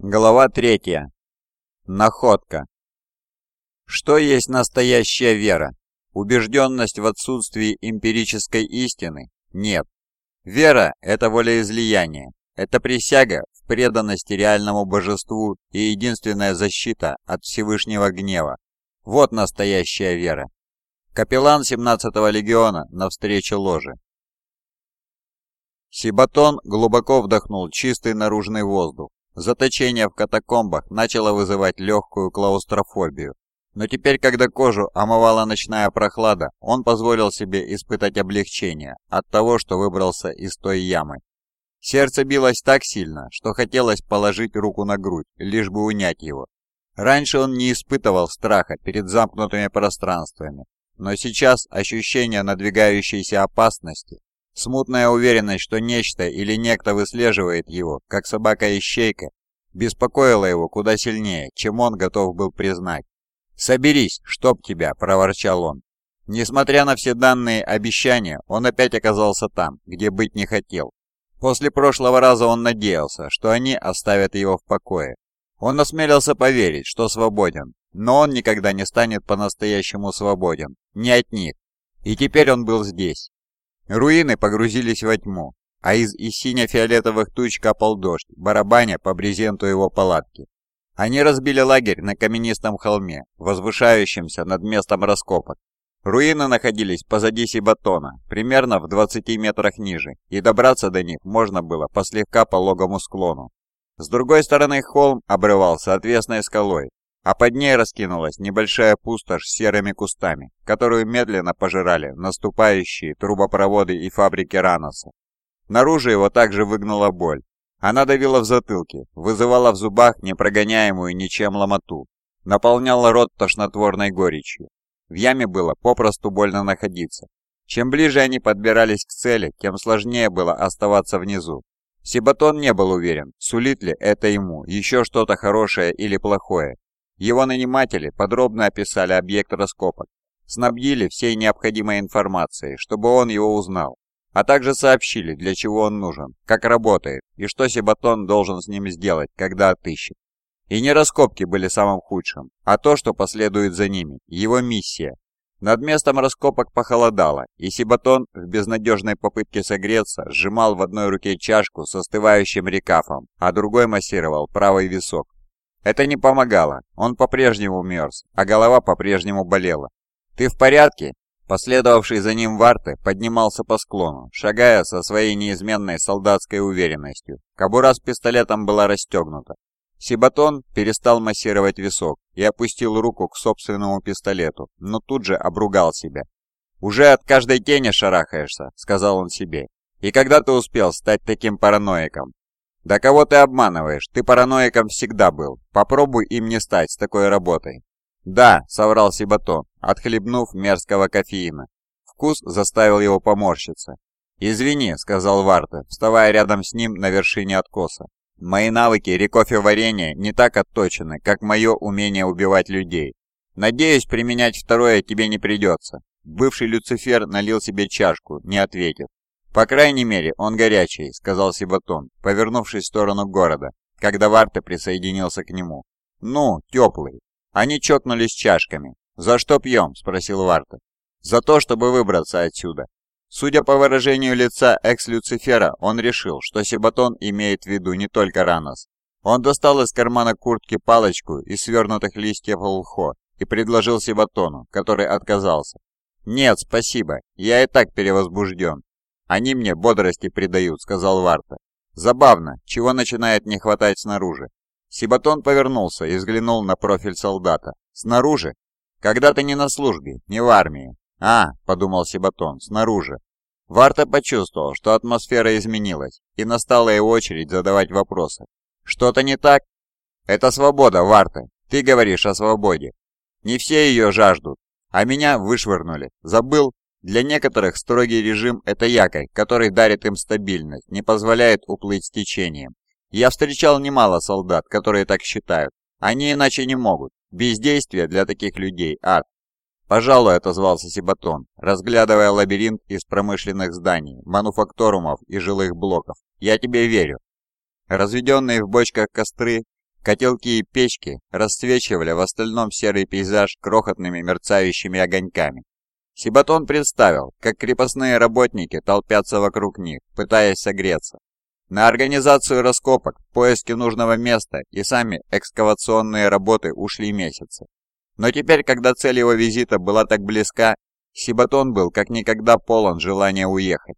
Глава третья. Находка. Что есть настоящая вера? Убежденность в отсутствии эмпирической истины? Нет. Вера – это волеизлияние. Это присяга в преданности реальному божеству и единственная защита от Всевышнего гнева. Вот настоящая вера. Капеллан 17-го легиона навстречу ложе. Сибатон глубоко вдохнул чистый наружный воздух Заточение в катакомбах начало вызывать легкую клаустрофобию. Но теперь, когда кожу омывала ночная прохлада, он позволил себе испытать облегчение от того, что выбрался из той ямы. Сердце билось так сильно, что хотелось положить руку на грудь, лишь бы унять его. Раньше он не испытывал страха перед замкнутыми пространствами, но сейчас ощущение надвигающейся опасности Смутная уверенность, что нечто или некто выслеживает его, как собака-ищейка, беспокоила его куда сильнее, чем он готов был признать. «Соберись, чтоб тебя!» – проворчал он. Несмотря на все данные обещания, он опять оказался там, где быть не хотел. После прошлого раза он надеялся, что они оставят его в покое. Он осмелился поверить, что свободен, но он никогда не станет по-настоящему свободен, не от них. И теперь он был здесь, Руины погрузились во тьму, а из сине-фиолетовых туч капал дождь, барабаня по брезенту его палатки. Они разбили лагерь на каменистом холме, возвышающемся над местом раскопок. Руины находились позади Сибатона, примерно в 20 метрах ниже, и добраться до них можно было по слегка пологому склону. С другой стороны холм обрывался отвесной скалой, а под ней раскинулась небольшая пустошь с серыми кустами, которую медленно пожирали наступающие трубопроводы и фабрики Раноса. Наружу его также выгнала боль. Она давила в затылке, вызывала в зубах непрогоняемую ничем ломоту, наполняла рот тошнотворной горечью. В яме было попросту больно находиться. Чем ближе они подбирались к цели, тем сложнее было оставаться внизу. Сибатон не был уверен, сулит ли это ему еще что-то хорошее или плохое, его наниматели подробно описали объект раскопок, снабдили всей необходимой информацией, чтобы он его узнал, а также сообщили, для чего он нужен, как работает и что Себатон должен с ним сделать, когда отыщет. И не раскопки были самым худшим, а то, что последует за ними, его миссия. Над местом раскопок похолодало, и Сибатон в безнадежной попытке согреться сжимал в одной руке чашку с остывающим рекафом, а другой массировал правый висок. Это не помогало, он по-прежнему мерз, а голова по-прежнему болела. «Ты в порядке?» Последовавший за ним Варте поднимался по склону, шагая со своей неизменной солдатской уверенностью. Кобура с пистолетом была расстегнута. Сибатон перестал массировать висок и опустил руку к собственному пистолету, но тут же обругал себя. «Уже от каждой тени шарахаешься», — сказал он себе. «И когда ты успел стать таким параноиком? «Да кого ты обманываешь? Ты параноиком всегда был. Попробуй им не стать с такой работой». «Да», — соврал Сибато, отхлебнув мерзкого кофеина. Вкус заставил его поморщиться. «Извини», — сказал Варта, вставая рядом с ним на вершине откоса. «Мои навыки рекофе-варенья не так отточены, как мое умение убивать людей. Надеюсь, применять второе тебе не придется». Бывший Люцифер налил себе чашку, не ответив. «По крайней мере, он горячий», — сказал Сибатон, повернувшись в сторону города, когда Варта присоединился к нему. «Ну, теплый». Они чокнулись чашками. «За что пьем?» — спросил Варта. «За то, чтобы выбраться отсюда». Судя по выражению лица экс-Люцифера, он решил, что Сибатон имеет в виду не только Ранос. Он достал из кармана куртки палочку из свернутых листьев лхо и предложил Сибатону, который отказался. «Нет, спасибо, я и так перевозбужден. «Они мне бодрости придают», — сказал Варта. «Забавно, чего начинает не хватать снаружи». Сибатон повернулся и взглянул на профиль солдата. «Снаружи? Когда ты не на службе, не в армии». «А», — подумал Сибатон, — «снаружи». Варта почувствовал, что атмосфера изменилась, и настала его очередь задавать вопросы. «Что-то не так?» «Это свобода, Варта. Ты говоришь о свободе. Не все ее жаждут, а меня вышвырнули. Забыл?» Для некоторых строгий режим – это якорь, который дарит им стабильность, не позволяет уплыть с течением. Я встречал немало солдат, которые так считают. Они иначе не могут. Бездействие для таких людей – ад. «Пожалуй», – отозвался Сибатон, разглядывая лабиринт из промышленных зданий, мануфакторумов и жилых блоков. «Я тебе верю». Разведенные в бочках костры Котелки и печки расцвечивали в остальном серый пейзаж крохотными мерцающими огоньками. Сибатон представил, как крепостные работники толпятся вокруг них, пытаясь согреться. На организацию раскопок, поиски нужного места и сами экскавационные работы ушли месяцы. Но теперь, когда цель его визита была так близка, Сибатон был как никогда полон желания уехать.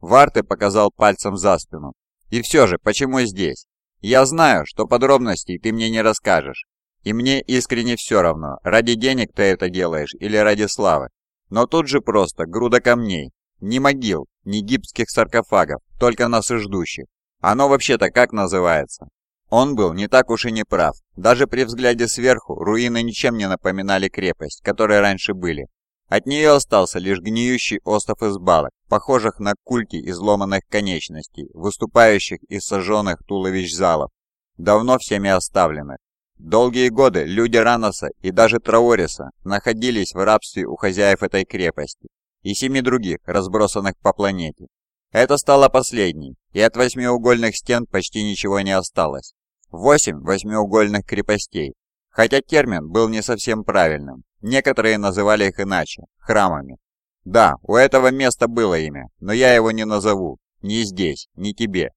Варты показал пальцем за спину. «И все же, почему здесь? Я знаю, что подробностей ты мне не расскажешь. И мне искренне все равно, ради денег ты это делаешь или ради славы. Но тут же просто груда камней. Ни могил, ни гипсских саркофагов, только нас и ждущих. Оно вообще-то как называется? Он был не так уж и не прав. Даже при взгляде сверху руины ничем не напоминали крепость, которые раньше были. От нее остался лишь гниющий остов из балок, похожих на кульки изломанных конечностей, выступающих из сожженных туловищ залов, давно всеми оставленных. Долгие годы люди Раноса и даже Траориса находились в рабстве у хозяев этой крепости и семи других, разбросанных по планете. Это стало последней, и от восьмиугольных стен почти ничего не осталось. Восемь восьмиугольных крепостей, хотя термин был не совсем правильным. Некоторые называли их иначе – храмами. Да, у этого места было имя, но я его не назову. Ни здесь, ни тебе.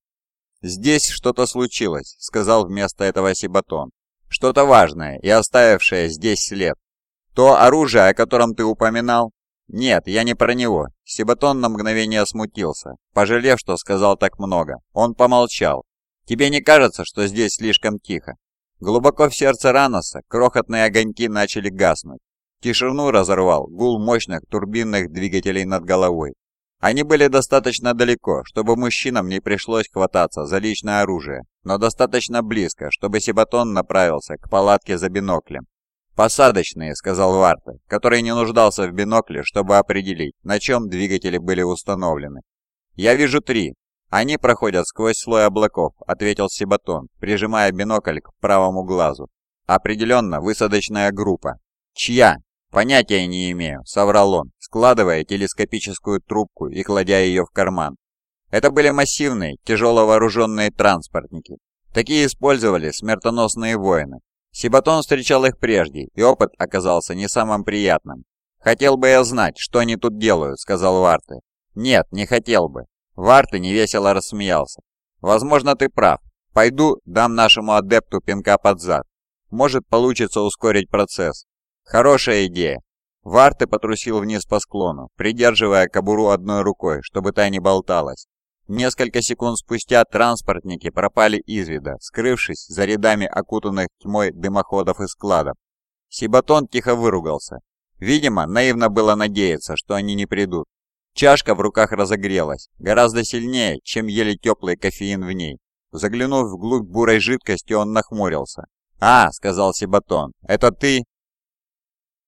«Здесь что-то случилось», — сказал вместо этого Сибатон. «Что-то важное и оставившее здесь след. То оружие, о котором ты упоминал, «Нет, я не про него». Себатон на мгновение смутился, пожалев, что сказал так много. Он помолчал. «Тебе не кажется, что здесь слишком тихо?» Глубоко в сердце Раноса крохотные огоньки начали гаснуть. Тишину разорвал гул мощных турбинных двигателей над головой. Они были достаточно далеко, чтобы мужчинам не пришлось хвататься за личное оружие, но достаточно близко, чтобы Себатон направился к палатке за биноклем. «Посадочные», — сказал Варта, который не нуждался в бинокле, чтобы определить, на чем двигатели были установлены. «Я вижу три. Они проходят сквозь слой облаков», — ответил Сибатон, прижимая бинокль к правому глазу. «Определенно высадочная группа». «Чья?» «Понятия не имею», — соврал он, складывая телескопическую трубку и кладя ее в карман. Это были массивные, тяжело вооруженные транспортники. Такие использовали смертоносные воины, Сибатон встречал их прежде, и опыт оказался не самым приятным. «Хотел бы я знать, что они тут делают», — сказал Варты. «Нет, не хотел бы». Варты невесело рассмеялся. «Возможно, ты прав. Пойду дам нашему адепту пинка под зад. Может, получится ускорить процесс». «Хорошая идея». Варты потрусил вниз по склону, придерживая кобуру одной рукой, чтобы та не болталась. Несколько секунд спустя транспортники пропали из вида, скрывшись за рядами окутанных тьмой дымоходов и складов. Сибатон тихо выругался. Видимо, наивно было надеяться, что они не придут. Чашка в руках разогрелась, гораздо сильнее, чем еле теплый кофеин в ней. Заглянув вглубь бурой жидкости, он нахмурился. «А», — сказал Сибатон, — «это ты?»